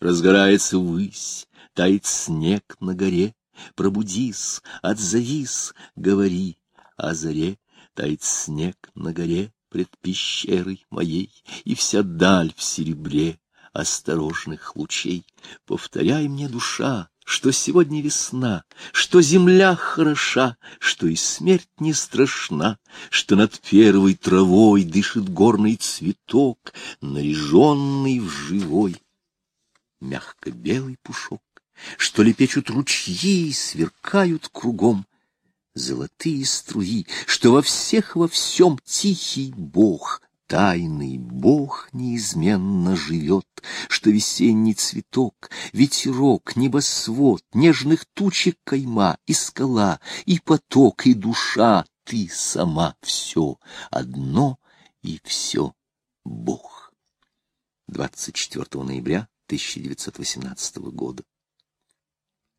разгорается высь, тает снег на горе. Пробудись, отзовись, говори о заре, тает снег на горе пред пещерой моей, и вся даль в серебре осторожных лучей. Повторяй мне, душа, что сегодня весна, что земля хороша, что и смерть не страшна, что над первой травой дышит горный цветок, наряженный в живой мягко-белый пушок, что лепечут ручьи и сверкают кругом золотые струи, что во всех во всем тихий Бог — Тайный Бог неизменно живет, что весенний цветок, ветерок, небосвод, нежных тучек кайма, и скала, и поток, и душа, ты сама все одно и все Бог. 24 ноября 1918 года.